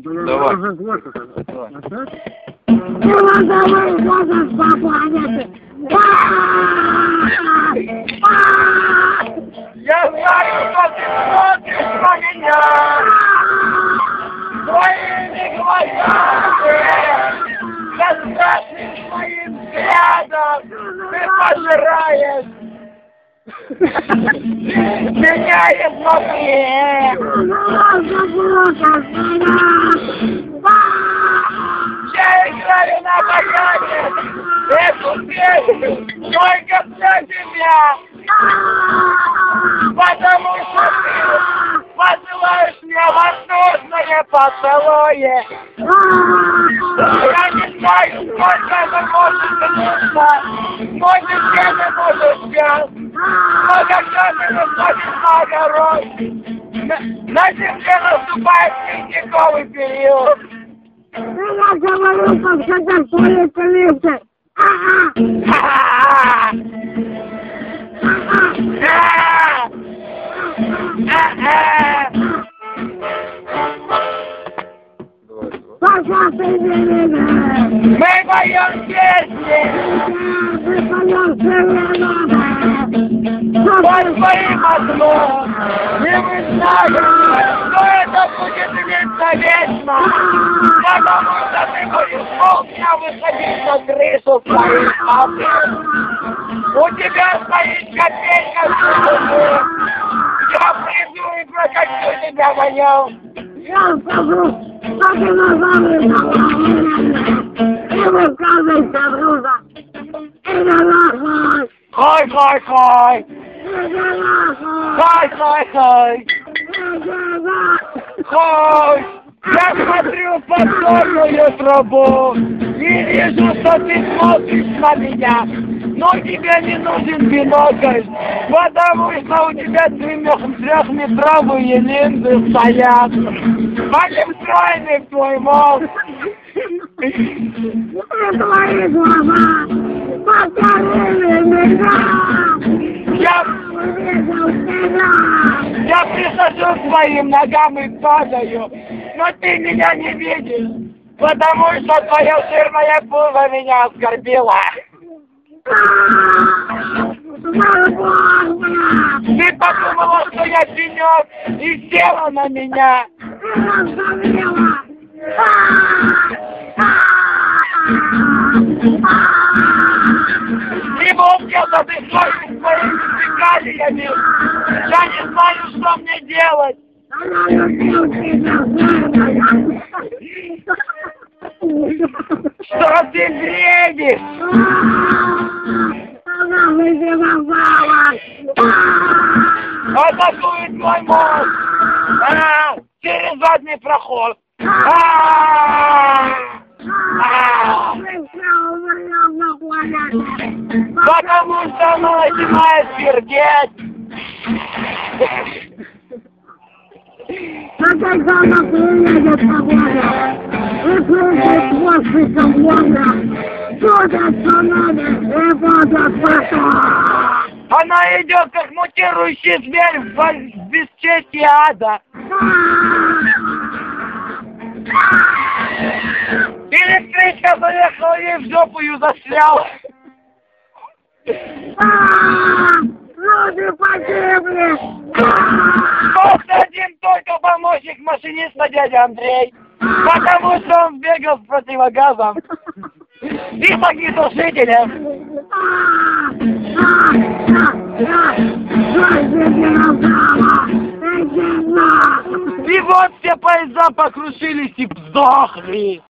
Давай. Я меня изнутри. Я играю на баяне эту песню только для тебя, потому что ты посылаешь мне воздушное поцелуе. Я не знаю, сколько это может длиться, может, я не буду сейчас, но когда ты выходишь на огород, на, на земле наступает ледниковый период. Я говорю, как это твои коллекции. Мы поем песни мы знаем, что это будет длиться вечно, потому что ты будешь на крышу. У тебя стоит копейка в. Я приду и прокачу тебя в нем. Я скажу, что ты назовешь И высказывайся, друга. И на нахуй. Хай, хай, хай! И на нахуй. Хай, хай, хай! И на нахуй. Хай! Я смотрю в подсольную трубу и вижу, что ты смотришь на меня. Но тебе не нужен бинокль, потому что у тебя трех- трехметровые линзы стоят. Большой твой мозг. Твои глаза повторили меня. Я, я прихожу к твоим ногам и падаю, но ты меня не видишь, потому что твое жирное пузо меня оскорбило. Ты подумала, что я пенек и села на меня. Либо где-то ты своими своими фекалиями. Я не знаю, что мне делать. Тебя, Что ты бредишь? Атакует мой мозг. А, через задний проход. А, а, Потому что она начинает пердеть. Когда она приедет погода, и придет после салона, судят сонами и будут потом. Она идет как мутирующий зверь в бесчестие ада. Электричка заехала ей в жопу и застряла. Люди погибли! Один только помощник машиниста дядя Андрей. Потому что он бегал с противогазом. И с огнетушителем. И вот все поезда покрушились и сдохли.